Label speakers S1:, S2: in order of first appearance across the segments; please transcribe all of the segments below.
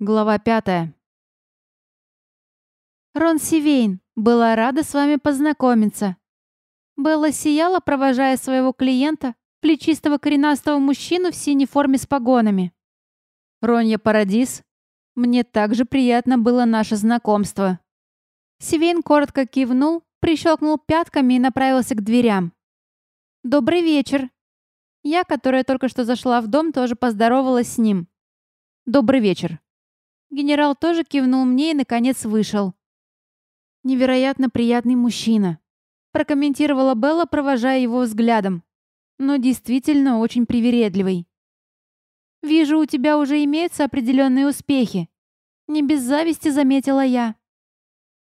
S1: Глава пятая. Рон Сивейн, была рада с вами познакомиться. Белла сияла, провожая своего клиента, плечистого коренастого мужчину в синей форме с погонами. Ронья Парадис, мне также приятно было наше знакомство. Сивейн коротко кивнул, прищелкнул пятками и направился к дверям. «Добрый вечер». Я, которая только что зашла в дом, тоже поздоровалась с ним. «Добрый вечер». Генерал тоже кивнул мне и, наконец, вышел. «Невероятно приятный мужчина», — прокомментировала Белла, провожая его взглядом. «Но действительно очень привередливый». «Вижу, у тебя уже имеются определенные успехи». Не без зависти заметила я.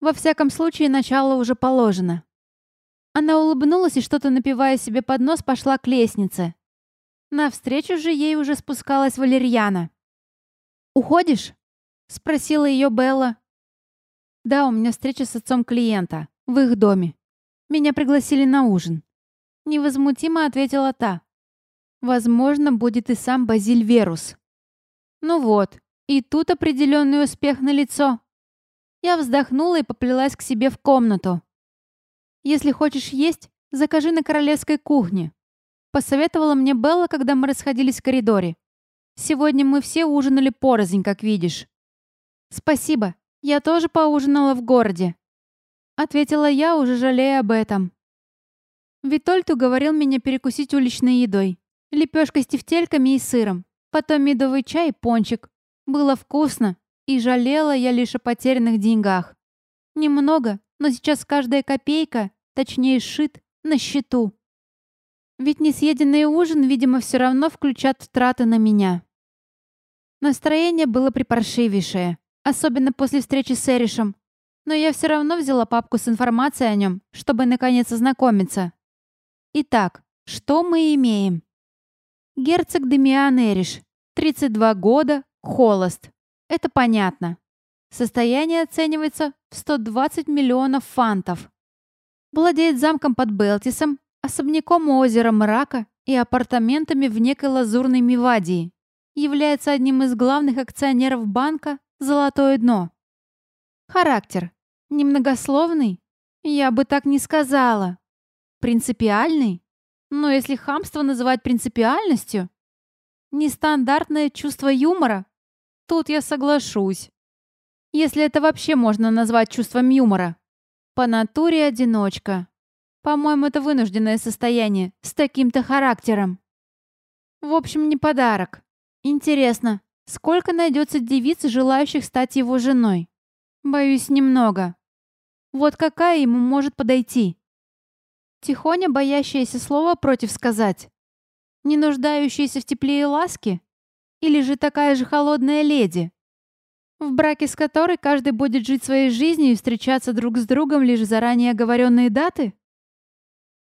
S1: Во всяком случае, начало уже положено. Она улыбнулась и, что-то напивая себе под нос, пошла к лестнице. Навстречу же ей уже спускалась Валерьяна. «Уходишь?» — спросила ее Белла. «Да, у меня встреча с отцом клиента. В их доме. Меня пригласили на ужин». Невозмутимо ответила та. «Возможно, будет и сам Базиль Верус». Ну вот, и тут определенный успех на лицо. Я вздохнула и поплелась к себе в комнату. «Если хочешь есть, закажи на королевской кухне», посоветовала мне Белла, когда мы расходились в коридоре. «Сегодня мы все ужинали порознь, как видишь». «Спасибо. Я тоже поужинала в городе», — ответила я, уже жалея об этом. Витольд уговорил меня перекусить уличной едой. Лепешкой с тефтельками и сыром. Потом медовый чай и пончик. Было вкусно, и жалела я лишь о потерянных деньгах. Немного, но сейчас каждая копейка, точнее шит, на счету. Ведь несъеденный ужин, видимо, все равно включат траты на меня. Настроение было припаршивейшее. Особенно после встречи с Эришем. Но я все равно взяла папку с информацией о нем, чтобы наконец ознакомиться. Итак, что мы имеем? Герцог Демиан Эриш. 32 года, холост. Это понятно. Состояние оценивается в 120 миллионов фантов. Владеет замком под Белтисом, особняком у озера Мрака и апартаментами в некой лазурной Мивадии. Является одним из главных акционеров банка Золотое дно. Характер. Немногословный? Я бы так не сказала. Принципиальный? Но если хамство называть принципиальностью? Нестандартное чувство юмора? Тут я соглашусь. Если это вообще можно назвать чувством юмора. По натуре одиночка. По-моему, это вынужденное состояние с таким-то характером. В общем, не подарок. Интересно, Сколько найдется девиц, желающих стать его женой? Боюсь, немного. Вот какая ему может подойти? Тихоня, боящаяся слова против сказать. Не нуждающаяся в тепле и ласке? Или же такая же холодная леди? В браке с которой каждый будет жить своей жизнью и встречаться друг с другом лишь заранее оговоренные даты?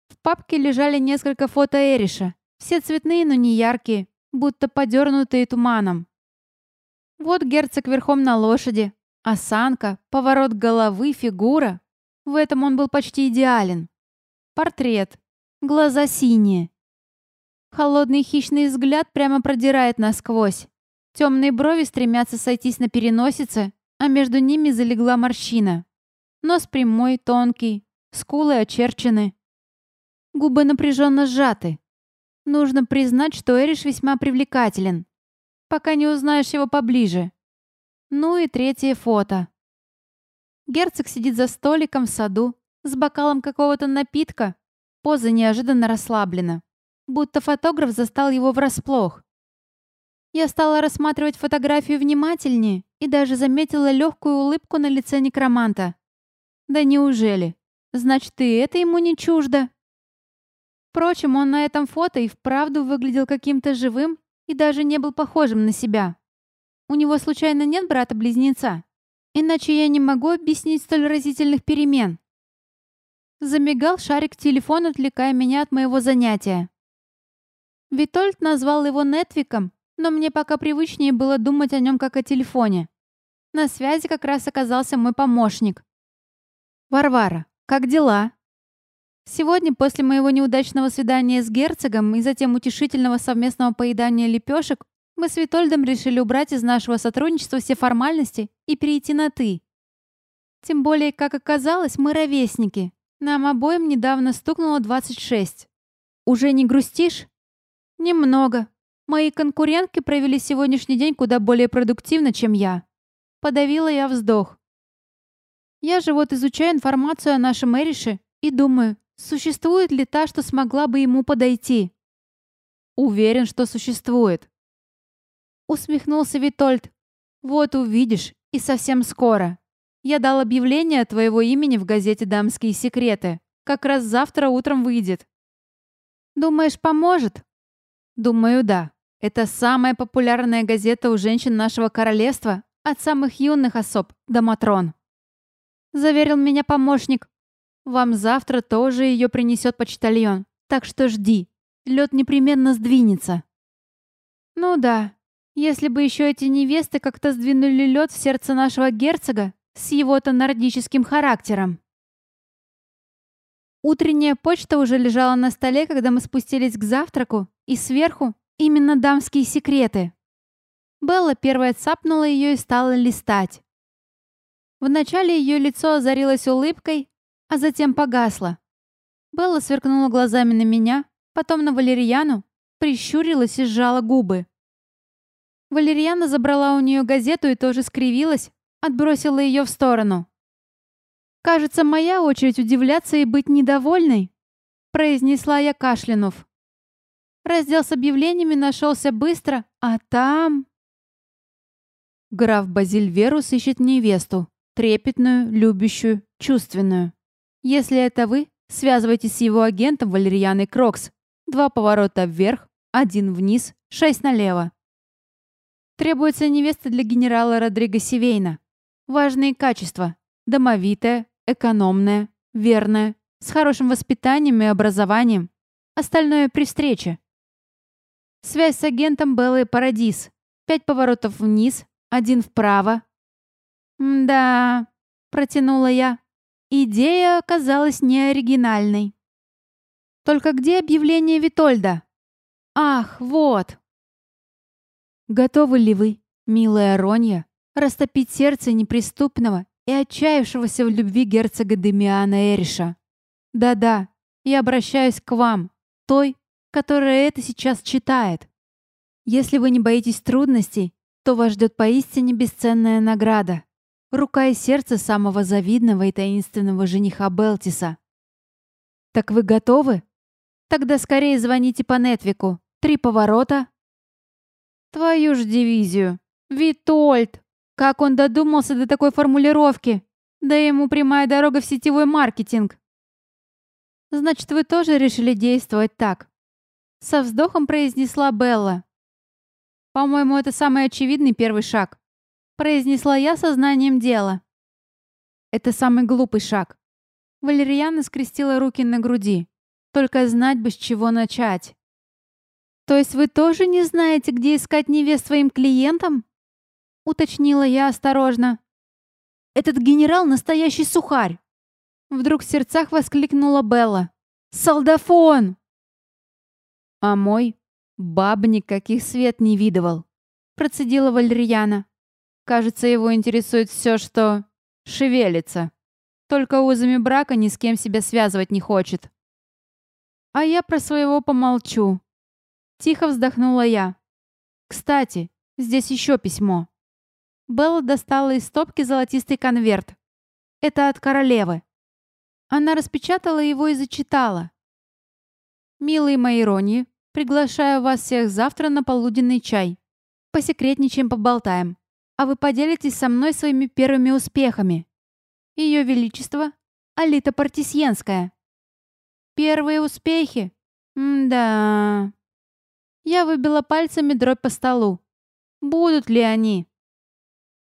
S1: В папке лежали несколько фото Эриша. Все цветные, но не яркие, будто подернутые туманом. Вот герцог верхом на лошади, осанка, поворот головы, фигура. В этом он был почти идеален. Портрет. Глаза синие. Холодный хищный взгляд прямо продирает насквозь. Темные брови стремятся сойтись на переносице, а между ними залегла морщина. Нос прямой, тонкий, скулы очерчены. Губы напряженно сжаты. Нужно признать, что Эриш весьма привлекателен пока не узнаешь его поближе. Ну и третье фото. Герцог сидит за столиком в саду с бокалом какого-то напитка. Поза неожиданно расслаблена. Будто фотограф застал его врасплох. Я стала рассматривать фотографию внимательнее и даже заметила легкую улыбку на лице некроманта. Да неужели? Значит, и это ему не чуждо. Впрочем, он на этом фото и вправду выглядел каким-то живым и даже не был похожим на себя. У него случайно нет брата-близнеца? Иначе я не могу объяснить столь разительных перемен. Замигал шарик телефона, отвлекая меня от моего занятия. Витольд назвал его Нетвиком, но мне пока привычнее было думать о нем как о телефоне. На связи как раз оказался мой помощник. «Варвара, как дела?» Сегодня, после моего неудачного свидания с герцогом и затем утешительного совместного поедания лепешек, Мы с Витольдом решили убрать из нашего сотрудничества все формальности и перейти на «ты». Тем более, как оказалось, мы ровесники. Нам обоим недавно стукнуло 26. Уже не грустишь? Немного. Мои конкурентки провели сегодняшний день куда более продуктивно, чем я. Подавила я вздох. Я же вот изучаю информацию о нашем Эрише и думаю, существует ли та, что смогла бы ему подойти. Уверен, что существует. Усмехнулся Витольд. Вот увидишь, и совсем скоро. Я дал объявление твоего имени в газете «Дамские секреты». Как раз завтра утром выйдет. Думаешь, поможет? Думаю, да. Это самая популярная газета у женщин нашего королевства, от самых юных особ до матрон. Заверил меня помощник. Вам завтра тоже ее принесет почтальон, так что жди. Лед непременно сдвинется. Ну да, если бы еще эти невесты как-то сдвинули лед в сердце нашего герцога с его-то нордическим характером. Утренняя почта уже лежала на столе, когда мы спустились к завтраку, и сверху именно дамские секреты. Белла первая цапнула ее и стала листать. Вначале ее лицо озарилось улыбкой, а затем погасло. Белла сверкнула глазами на меня, потом на Валерьяну, прищурилась и сжала губы. Валерьяна забрала у нее газету и тоже скривилась, отбросила ее в сторону. «Кажется, моя очередь удивляться и быть недовольной», произнесла я кашлянув. Раздел с объявлениями нашелся быстро, а там... Граф Базиль Верус ищет невесту, трепетную, любящую, чувственную. Если это вы, связывайтесь с его агентом Валерьяной Крокс. Два поворота вверх, один вниз, шесть налево. Требуется невеста для генерала Родриго Сивейна. Важные качества. Домовитая, экономная, верная, с хорошим воспитанием и образованием. Остальное при встрече. Связь с агентом Беллы Парадис. Пять поворотов вниз, один вправо. «Да», — протянула я. Идея оказалась неоригинальной. Только где объявление Витольда? Ах, вот. Готовы ли вы, милая Ронья, растопить сердце неприступного и отчаявшегося в любви герцога Демиана Эриша? Да-да, я обращаюсь к вам, той, которая это сейчас читает. Если вы не боитесь трудностей, то вас ждет поистине бесценная награда. Рука и сердце самого завидного и таинственного жениха Белтиса. Так вы готовы? Тогда скорее звоните по Нетвику. Три поворота. Твою ж дивизию. Витольд! Как он додумался до такой формулировки? Да ему прямая дорога в сетевой маркетинг. Значит, вы тоже решили действовать так? Со вздохом произнесла Белла. По-моему, это самый очевидный первый шаг. Произнесла я сознанием дела. Это самый глупый шаг. Валерьяна скрестила руки на груди. Только знать бы, с чего начать. То есть вы тоже не знаете, где искать невест своим клиентам? Уточнила я осторожно. Этот генерал настоящий сухарь. Вдруг в сердцах воскликнула Белла. «Солдафон!» А мой бабник каких свет не видывал. Процедила Валерьяна. Кажется, его интересует все, что шевелится. Только узами брака ни с кем себя связывать не хочет. А я про своего помолчу. Тихо вздохнула я. Кстати, здесь еще письмо. Белла достала из стопки золотистый конверт. Это от королевы. Она распечатала его и зачитала. «Милые мои Рони, приглашаю вас всех завтра на полуденный чай. Посекретничаем, поболтаем. А вы поделитесь со мной своими первыми успехами. Ее Величество Алита Партисьенская». «Первые успехи? М-да...» Я выбила пальцами дробь по столу. Будут ли они?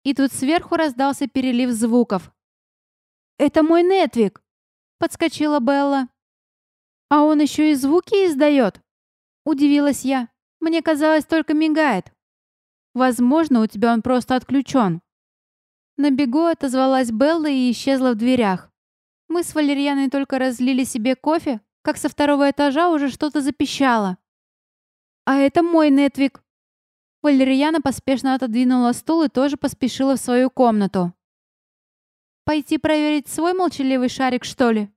S1: И тут сверху раздался перелив звуков. «Это мой Нетвик!» — подскочила Белла. «А он еще и звуки издает?» — удивилась я. «Мне казалось, только мигает. Возможно, у тебя он просто отключен». На бегу отозвалась Белла и исчезла в дверях. Мы с Валерьяной только разлили себе кофе, как со второго этажа уже что-то запищало. «А это мой Нетвик!» Валерьяна поспешно отодвинула стул и тоже поспешила в свою комнату. Пойти проверить свой молчаливый шарик, что ли?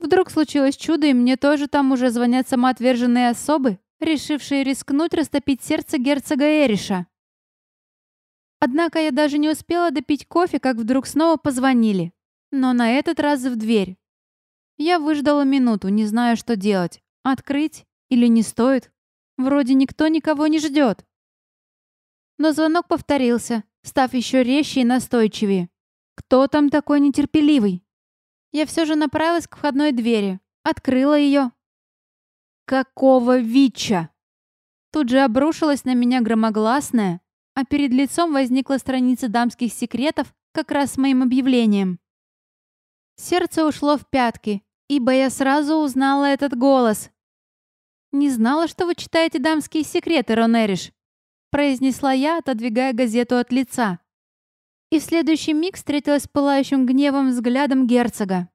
S1: Вдруг случилось чудо, и мне тоже там уже звонят самоотверженные особы, решившие рискнуть растопить сердце герцога Эриша. Однако я даже не успела допить кофе, как вдруг снова позвонили. Но на этот раз в дверь. Я выждала минуту, не зная, что делать. Открыть или не стоит? Вроде никто никого не ждет. Но звонок повторился, став еще резче и настойчивее. Кто там такой нетерпеливый? Я все же направилась к входной двери, открыла ее. Какого вича? Тут же обрушилась на меня громогласная, а перед лицом возникла страница дамских секретов как раз с моим объявлением. Сердце ушло в пятки, ибо я сразу узнала этот голос. «Не знала, что вы читаете дамские секреты, Ронериш», произнесла я, отодвигая газету от лица и в следующий миг встретилась с пылающим гневом взглядом герцога.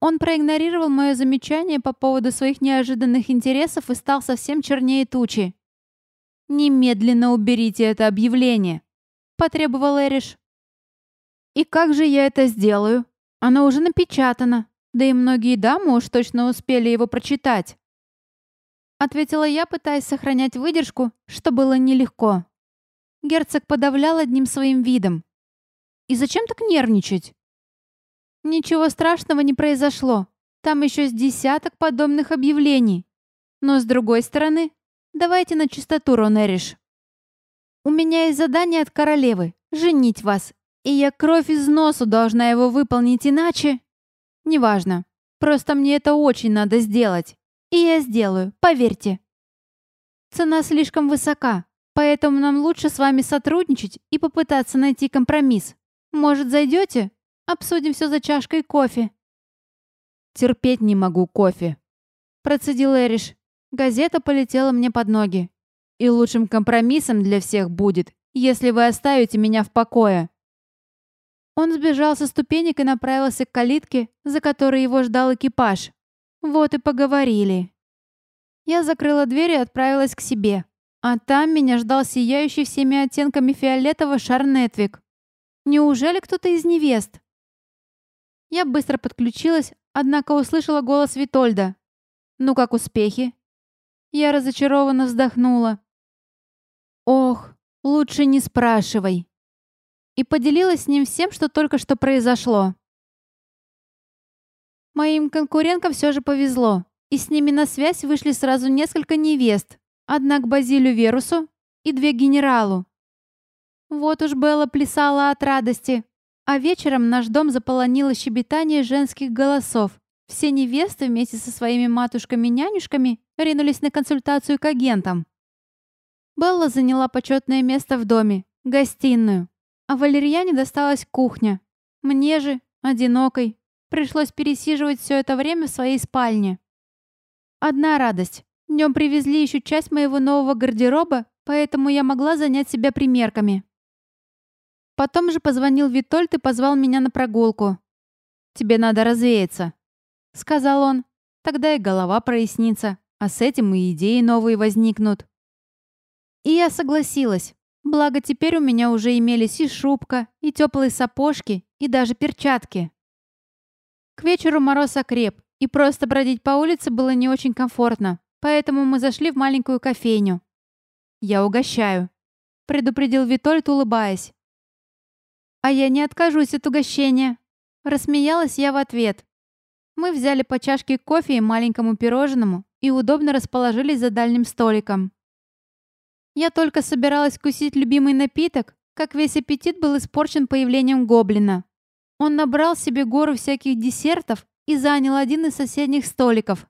S1: Он проигнорировал мое замечание по поводу своих неожиданных интересов и стал совсем чернее тучи. «Немедленно уберите это объявление», — потребовал Эриш. «И как же я это сделаю? Оно уже напечатано, да и многие дамы уж точно успели его прочитать». Ответила я, пытаясь сохранять выдержку, что было нелегко. Герцог подавлял одним своим видом. «И зачем так нервничать?» «Ничего страшного не произошло. Там еще с десяток подобных объявлений. Но с другой стороны, давайте на чистоту, Ронериш. У меня есть задание от королевы — женить вас, и я кровь из носу должна его выполнить иначе...» «Неважно. Просто мне это очень надо сделать. И я сделаю, поверьте. Цена слишком высока, Поэтому нам лучше с вами сотрудничать и попытаться найти компромисс. Может, зайдете? Обсудим все за чашкой кофе».
S2: «Терпеть не могу кофе», — процедил Эриш.
S1: Газета полетела мне под ноги.
S2: «И лучшим компромиссом для всех будет, если вы оставите меня в покое».
S1: Он сбежал со ступенек и направился к калитке, за которой его ждал экипаж. Вот и поговорили. Я закрыла дверь и отправилась к себе. А там меня ждал сияющий всеми оттенками фиолетового шар Нетвик. Неужели кто-то из невест? Я быстро подключилась, однако услышала голос Витольда. «Ну как успехи?» Я разочарованно вздохнула. «Ох, лучше не спрашивай». И поделилась с ним всем, что только что произошло. Моим конкуренткам все же повезло, и с ними на связь вышли сразу несколько невест, Одна к Базилю Верусу и две генералу. Вот уж Белла плясала от радости, а вечером наш дом заполонило щебетание женских голосов. Все невесты вместе со своими матушками-нянюшками ринулись на консультацию к агентам. Белла заняла почетное место в доме, гостиную, а Валерьяне досталась кухня. Мне же, одинокой, пришлось пересиживать все это время в своей спальне. Одна радость. Днем привезли еще часть моего нового гардероба, поэтому я могла занять себя примерками. Потом же позвонил Витольд и позвал меня на прогулку. «Тебе надо развеяться», — сказал он. «Тогда и голова прояснится, а с этим и идеи новые возникнут». И я согласилась. Благо теперь у меня уже имелись и шубка, и теплые сапожки, и даже перчатки. К вечеру мороз окреп, и просто бродить по улице было не очень комфортно. Поэтому мы зашли в маленькую кофейню. «Я угощаю», — предупредил Витольд, улыбаясь. «А я не откажусь от угощения», — рассмеялась я в ответ. Мы взяли по чашке кофе и маленькому пирожному и удобно расположились за дальним столиком. Я только собиралась кусить любимый напиток, как весь аппетит был испорчен появлением гоблина. Он набрал себе гору всяких десертов и занял один из соседних столиков.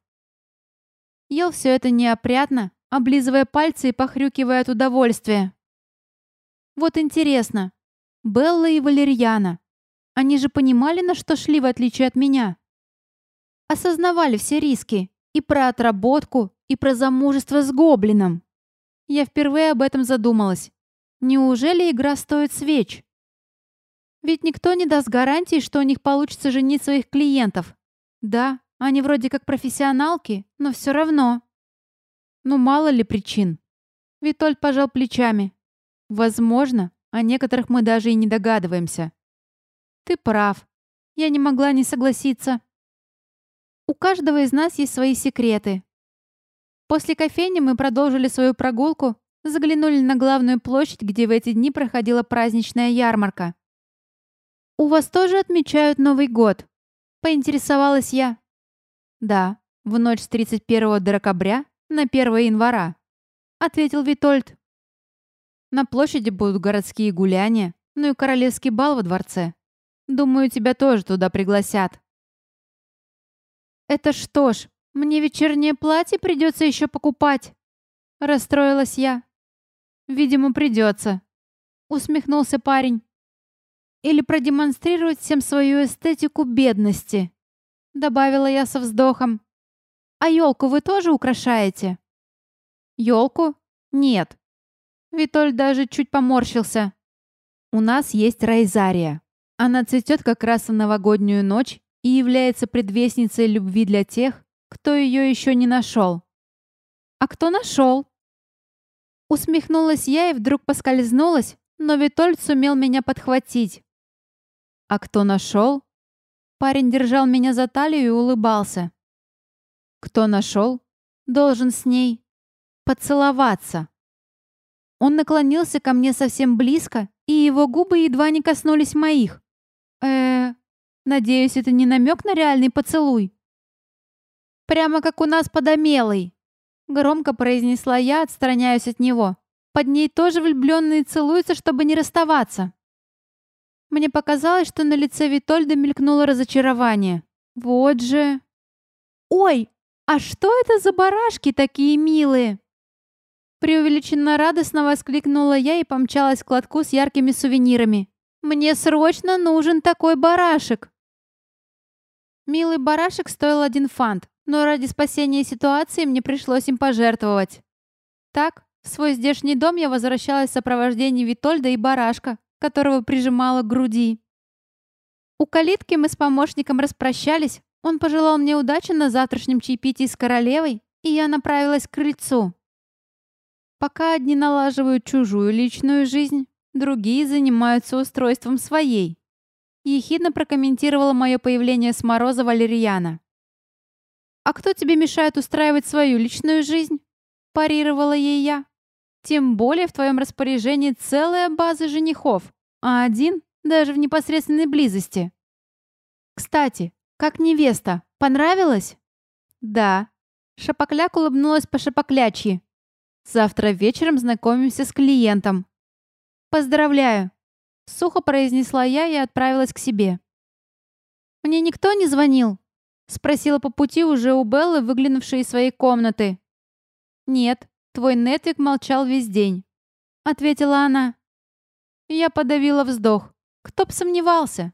S1: Ел все это неопрятно, облизывая пальцы и похрюкивая от удовольствия. Вот интересно, Белла и Валерьяна, они же понимали, на что шли, в отличие от меня? Осознавали все риски и про отработку, и про замужество с гоблином. Я впервые об этом задумалась. Неужели игра стоит свеч? Ведь никто не даст гарантии, что у них получится женить своих клиентов. Да, они вроде как профессионалки, но все равно. Ну, мало ли причин. Витольд пожал плечами. Возможно, о некоторых мы даже и не догадываемся. Ты прав. Я не могла не согласиться. У каждого из нас есть свои секреты. После кофейни мы продолжили свою прогулку, заглянули на главную площадь, где в эти дни проходила праздничная ярмарка. «У вас тоже отмечают Новый год?» — поинтересовалась я. «Да, в ночь с 31 декабря на 1 января», — ответил Витольд. «На площади будут городские гуляния, ну и королевский бал во дворце. Думаю, тебя тоже туда пригласят». «Это что ж, мне вечернее платье придется еще покупать?» Расстроилась я. «Видимо, придется», — усмехнулся парень. «Или продемонстрировать всем свою эстетику бедности», — добавила я со вздохом. «А елку вы тоже украшаете?» «Елку? Нет». Витоль даже чуть поморщился. «У нас есть райзария. Она цветет как раз в новогоднюю ночь и является предвестницей любви для тех, кто ее еще не нашел». «А кто нашел?» Усмехнулась я и вдруг поскользнулась, но Витольд сумел меня подхватить. «А кто нашел?» Парень держал меня за талию и улыбался. «Кто нашел? Должен с ней поцеловаться». Он наклонился ко мне совсем близко, и его губы едва не коснулись моих. э надеюсь, это не намек на реальный поцелуй?» «Прямо как у нас под Амелой», Громко произнесла я, отстраняясь от него. Под ней тоже влюбленные целуются, чтобы не расставаться. Мне показалось, что на лице Витольда мелькнуло разочарование. Вот же... «Ой, а что это за барашки такие милые?» Преувеличенно радостно воскликнула я и помчалась к лотку с яркими сувенирами. «Мне срочно нужен такой барашек!» Милый барашек стоил один фант, но ради спасения ситуации мне пришлось им пожертвовать. Так, в свой здешний дом я возвращалась в сопровождении Витольда и барашка, которого прижимала к груди. У калитки мы с помощником распрощались, он пожелал мне удачи на завтрашнем чаепитии с королевой, и я направилась к крыльцу. Пока одни налаживают чужую личную жизнь, другие занимаются устройством своей. Ехидно прокомментировала мое появление с мороза Валерьяна. «А кто тебе мешает устраивать свою личную жизнь?» – парировала ей я. «Тем более в твоем распоряжении целая база женихов, а один даже в непосредственной близости». «Кстати, как невеста, понравилось?» «Да». Шапокляк улыбнулась по шапоклячьи. «Завтра вечером знакомимся с клиентом». «Поздравляю!» Сухо произнесла я и отправилась к себе. «Мне никто не звонил?» Спросила по пути уже у Беллы, выглянувшей из своей комнаты. «Нет, твой Нетвик молчал весь день», — ответила она. Я подавила вздох. Кто б сомневался?